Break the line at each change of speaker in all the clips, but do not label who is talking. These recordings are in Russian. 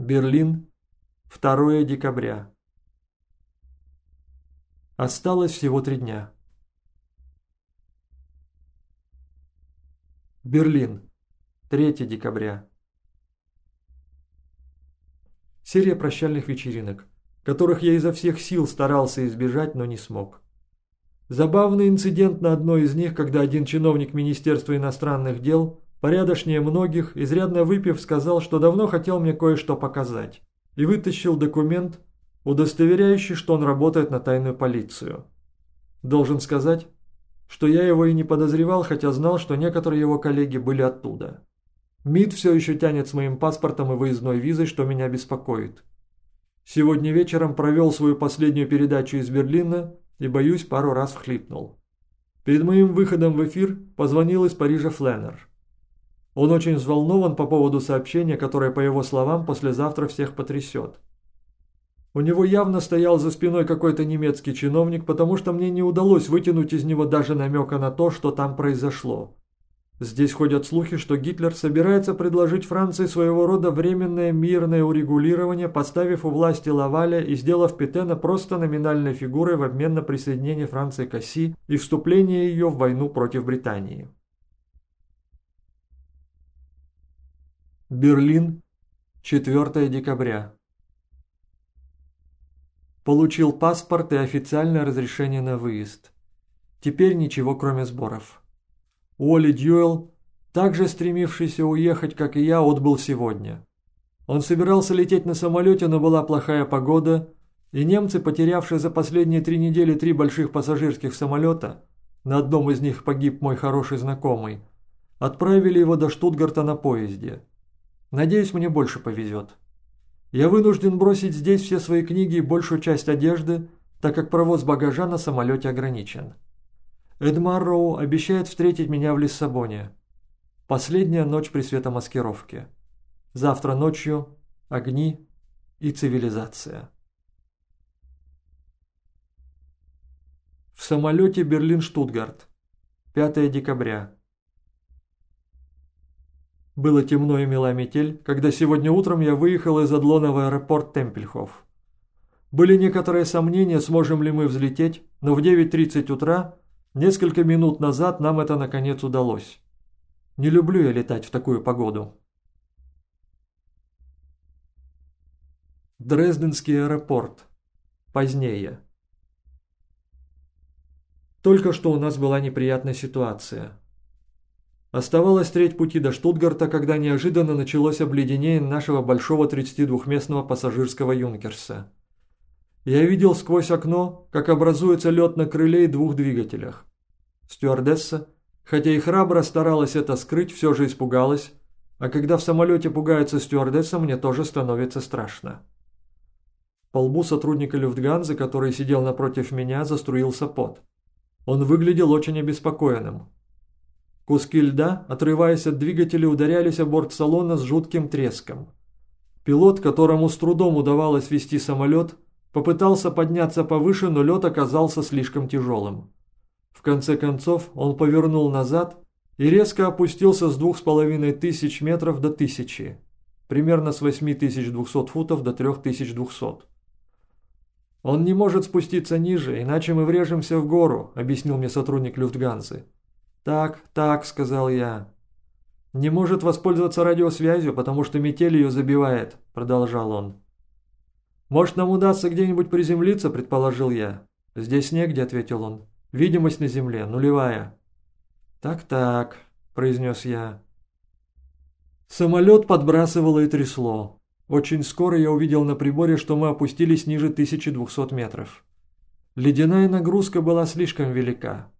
Берлин, 2 декабря. Осталось всего три дня. Берлин, 3 декабря. Серия прощальных вечеринок, которых я изо всех сил старался избежать, но не смог. Забавный инцидент на одной из них, когда один чиновник Министерства иностранных дел, порядочнее многих, изрядно выпив, сказал, что давно хотел мне кое-что показать, и вытащил документ, удостоверяющий, что он работает на тайную полицию. Должен сказать, что я его и не подозревал, хотя знал, что некоторые его коллеги были оттуда. МИД все еще тянет с моим паспортом и выездной визой, что меня беспокоит. Сегодня вечером провел свою последнюю передачу из Берлина и, боюсь, пару раз вхлипнул. Перед моим выходом в эфир позвонил из Парижа Фленнер. Он очень взволнован по поводу сообщения, которое, по его словам, послезавтра всех потрясет. У него явно стоял за спиной какой-то немецкий чиновник, потому что мне не удалось вытянуть из него даже намека на то, что там произошло. Здесь ходят слухи, что Гитлер собирается предложить Франции своего рода временное мирное урегулирование, поставив у власти Лаваля и сделав Петена просто номинальной фигурой в обмен на присоединение Франции к оси и вступление ее в войну против Британии. Берлин, 4 декабря. Получил паспорт и официальное разрешение на выезд. Теперь ничего кроме сборов. Уолли Дьюэлл, также стремившийся уехать, как и я, отбыл сегодня. Он собирался лететь на самолете, но была плохая погода, и немцы, потерявшие за последние три недели три больших пассажирских самолета, на одном из них погиб мой хороший знакомый, отправили его до Штутгарта на поезде. Надеюсь, мне больше повезет. Я вынужден бросить здесь все свои книги и большую часть одежды, так как провоз багажа на самолете ограничен. Эд Марроу обещает встретить меня в Лиссабоне. Последняя ночь при светомаскировке. Завтра ночью огни и цивилизация. В самолете Берлин-Штутгарт. 5 декабря. Было темно и мела метель, когда сегодня утром я выехал из Адлона в аэропорт Темпельхоф. Были некоторые сомнения, сможем ли мы взлететь, но в 9.30 утра Несколько минут назад нам это наконец удалось. Не люблю я летать в такую погоду. Дрезденский аэропорт. Позднее. Только что у нас была неприятная ситуация. Оставалось треть пути до Штутгарта, когда неожиданно началось обледенение нашего большого 32-местного пассажирского «Юнкерса». Я видел сквозь окно, как образуется лед на крыле и двух двигателях. Стюардесса, хотя и храбро старалась это скрыть, все же испугалась, а когда в самолете пугается стюардесса, мне тоже становится страшно. По лбу сотрудника Люфтганзы, который сидел напротив меня, заструился пот. Он выглядел очень обеспокоенным. Куски льда, отрываясь от двигателя, ударялись о борт салона с жутким треском. Пилот, которому с трудом удавалось вести самолет, Попытался подняться повыше, но лед оказался слишком тяжелым. В конце концов он повернул назад и резко опустился с двух с половиной тысяч метров до тысячи, примерно с 8200 футов до 3200. «Он не может спуститься ниже, иначе мы врежемся в гору», – объяснил мне сотрудник Люфтганзы. «Так, так», – сказал я. «Не может воспользоваться радиосвязью, потому что метель ее забивает», – продолжал он. «Может, нам удастся где-нибудь приземлиться?» – предположил я. «Здесь негде», – ответил он. «Видимость на земле нулевая». «Так-так», – произнес я. Самолет подбрасывало и трясло. Очень скоро я увидел на приборе, что мы опустились ниже 1200 метров. Ледяная нагрузка была слишком велика.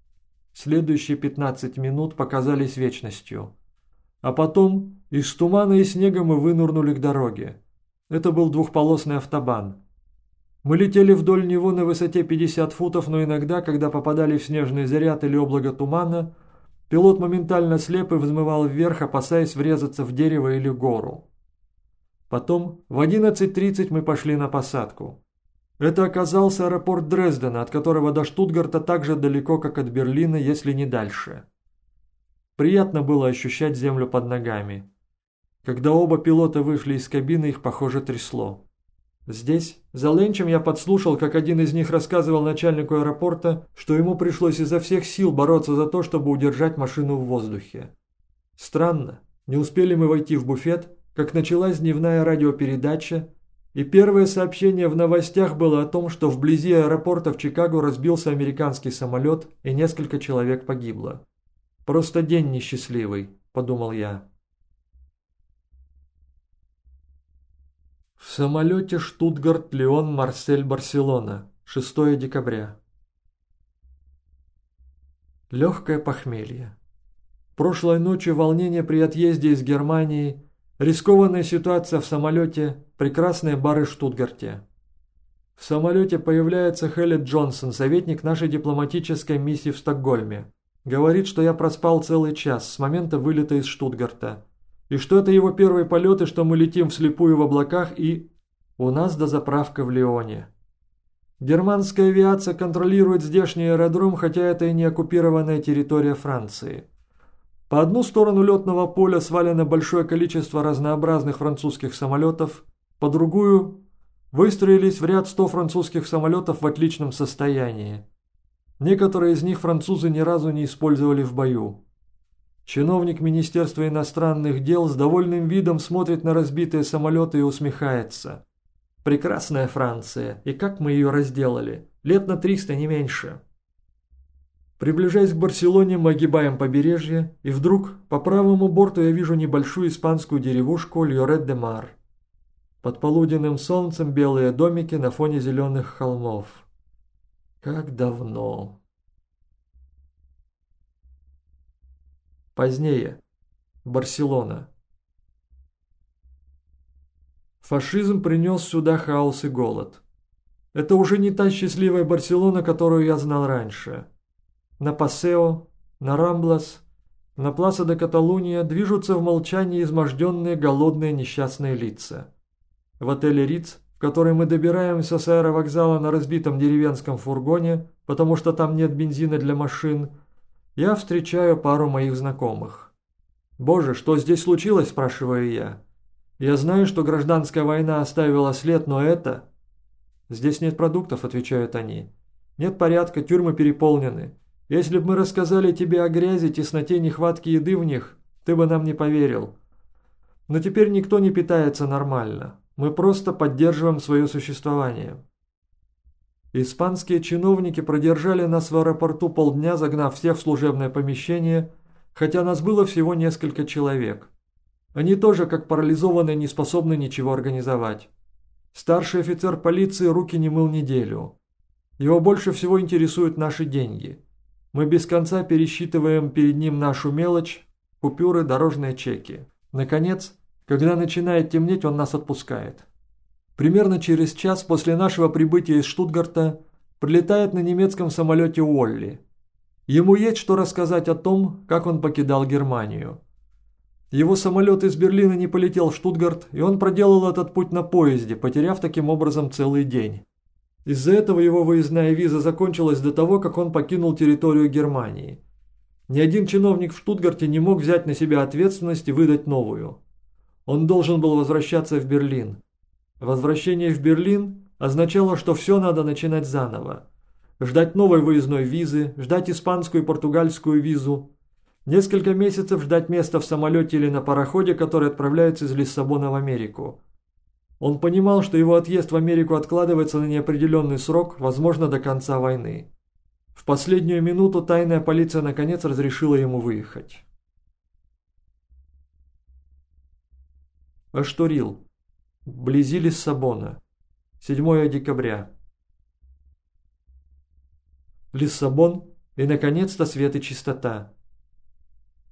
Следующие 15 минут показались вечностью. А потом из тумана и снега мы вынурнули к дороге. Это был двухполосный автобан. Мы летели вдоль него на высоте 50 футов, но иногда, когда попадали в снежный заряд или облако тумана, пилот моментально слеп и взмывал вверх, опасаясь врезаться в дерево или гору. Потом в 11.30 мы пошли на посадку. Это оказался аэропорт Дрездена, от которого до Штутгарта так же далеко, как от Берлина, если не дальше. Приятно было ощущать землю под ногами. Когда оба пилота вышли из кабины, их, похоже, трясло. Здесь, за ленчем, я подслушал, как один из них рассказывал начальнику аэропорта, что ему пришлось изо всех сил бороться за то, чтобы удержать машину в воздухе. Странно, не успели мы войти в буфет, как началась дневная радиопередача, и первое сообщение в новостях было о том, что вблизи аэропорта в Чикаго разбился американский самолет и несколько человек погибло. «Просто день несчастливый», – подумал я. В самолете Штутгарт-Леон-Марсель-Барселона. 6 декабря. Легкое похмелье. Прошлой ночью волнение при отъезде из Германии, рискованная ситуация в самолете, прекрасные бары в Штутгарте. В самолете появляется Хелли Джонсон, советник нашей дипломатической миссии в Стокгольме. Говорит, что я проспал целый час с момента вылета из Штутгарта и что это его первый полет, и что мы летим вслепую в облаках, и... У нас дозаправка в Лионе. Германская авиация контролирует здешний аэродром, хотя это и не оккупированная территория Франции. По одну сторону летного поля свалено большое количество разнообразных французских самолетов, по другую выстроились в ряд 100 французских самолетов в отличном состоянии. Некоторые из них французы ни разу не использовали в бою. Чиновник Министерства иностранных дел с довольным видом смотрит на разбитые самолеты и усмехается. Прекрасная Франция, и как мы ее разделали. Лет на 300, не меньше. Приближаясь к Барселоне, мы огибаем побережье, и вдруг по правому борту я вижу небольшую испанскую деревушку Льорет-де-Мар. Под полуденным солнцем белые домики на фоне зеленых холмов. Как давно. Позднее. Барселона. Фашизм принес сюда хаос и голод. Это уже не та счастливая Барселона, которую я знал раньше. На Пасео, на Рамблас, на Пласа де Каталуния движутся в молчании изможденные, голодные, несчастные лица. В отеле Риц, в который мы добираемся с аэровокзала на разбитом деревенском фургоне, потому что там нет бензина для машин, я встречаю пару моих знакомых. «Боже, что здесь случилось?» – спрашиваю я. «Я знаю, что гражданская война оставила след, но это...» «Здесь нет продуктов», – отвечают они. «Нет порядка, тюрьмы переполнены. Если бы мы рассказали тебе о грязи, тесноте, нехватке еды в них, ты бы нам не поверил. Но теперь никто не питается нормально. Мы просто поддерживаем свое существование». Испанские чиновники продержали нас в аэропорту полдня, загнав всех в служебное помещение, хотя нас было всего несколько человек. Они тоже, как парализованные, не способны ничего организовать. Старший офицер полиции руки не мыл неделю. Его больше всего интересуют наши деньги. Мы без конца пересчитываем перед ним нашу мелочь, купюры, дорожные чеки. Наконец, когда начинает темнеть, он нас отпускает. Примерно через час после нашего прибытия из Штутгарта прилетает на немецком самолете Уолли. Ему есть что рассказать о том, как он покидал Германию. Его самолет из Берлина не полетел в Штутгарт, и он проделал этот путь на поезде, потеряв таким образом целый день. Из-за этого его выездная виза закончилась до того, как он покинул территорию Германии. Ни один чиновник в Штутгарте не мог взять на себя ответственность и выдать новую. Он должен был возвращаться в Берлин. Возвращение в Берлин означало, что все надо начинать заново. Ждать новой выездной визы, ждать испанскую и португальскую визу. Несколько месяцев ждать места в самолете или на пароходе, который отправляется из Лиссабона в Америку. Он понимал, что его отъезд в Америку откладывается на неопределенный срок, возможно, до конца войны. В последнюю минуту тайная полиция наконец разрешила ему выехать. Аштурил. Вблизи Лиссабона. 7 декабря. Лиссабон и, наконец-то, свет и чистота.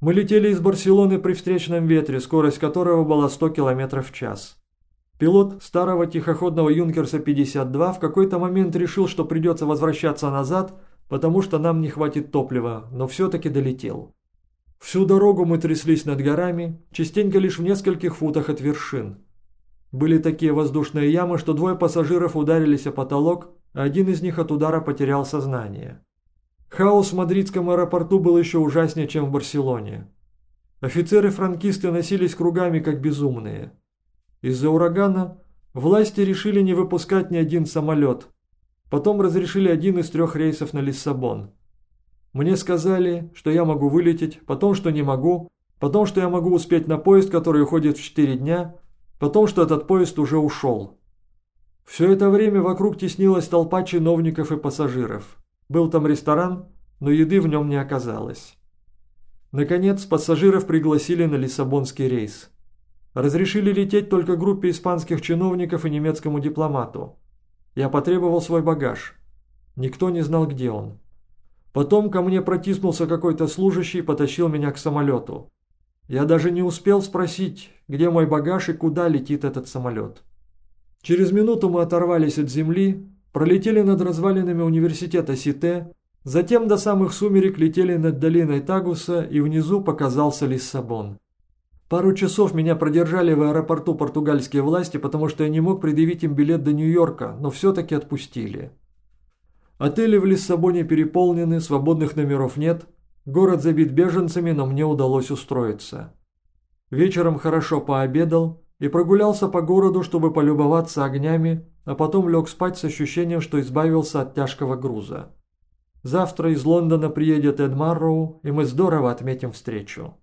Мы летели из Барселоны при встречном ветре, скорость которого была 100 км в час. Пилот старого тихоходного Юнкерса-52 в какой-то момент решил, что придется возвращаться назад, потому что нам не хватит топлива, но все-таки долетел. Всю дорогу мы тряслись над горами, частенько лишь в нескольких футах от вершин. Были такие воздушные ямы, что двое пассажиров ударились о потолок, а один из них от удара потерял сознание. Хаос в мадридском аэропорту был еще ужаснее, чем в Барселоне. Офицеры-франкисты носились кругами, как безумные. Из-за урагана власти решили не выпускать ни один самолет. Потом разрешили один из трех рейсов на Лиссабон. Мне сказали, что я могу вылететь, потом, что не могу, потом, что я могу успеть на поезд, который уходит в 4 дня, потом, что этот поезд уже ушел. Все это время вокруг теснилась толпа чиновников и пассажиров. Был там ресторан, но еды в нем не оказалось. Наконец, пассажиров пригласили на Лиссабонский рейс. Разрешили лететь только группе испанских чиновников и немецкому дипломату. Я потребовал свой багаж. Никто не знал, где он. Потом ко мне протиснулся какой-то служащий и потащил меня к самолету. Я даже не успел спросить, где мой багаж и куда летит этот самолет. Через минуту мы оторвались от земли, пролетели над развалинами университета Сите, затем до самых сумерек летели над долиной Тагуса и внизу показался Лиссабон. Пару часов меня продержали в аэропорту португальские власти, потому что я не мог предъявить им билет до Нью-Йорка, но все-таки отпустили. Отели в Лиссабоне переполнены, свободных номеров нет, город забит беженцами, но мне удалось устроиться. Вечером хорошо пообедал и прогулялся по городу, чтобы полюбоваться огнями, а потом лег спать с ощущением, что избавился от тяжкого груза. Завтра из Лондона приедет Эд Марроу, и мы здорово отметим встречу.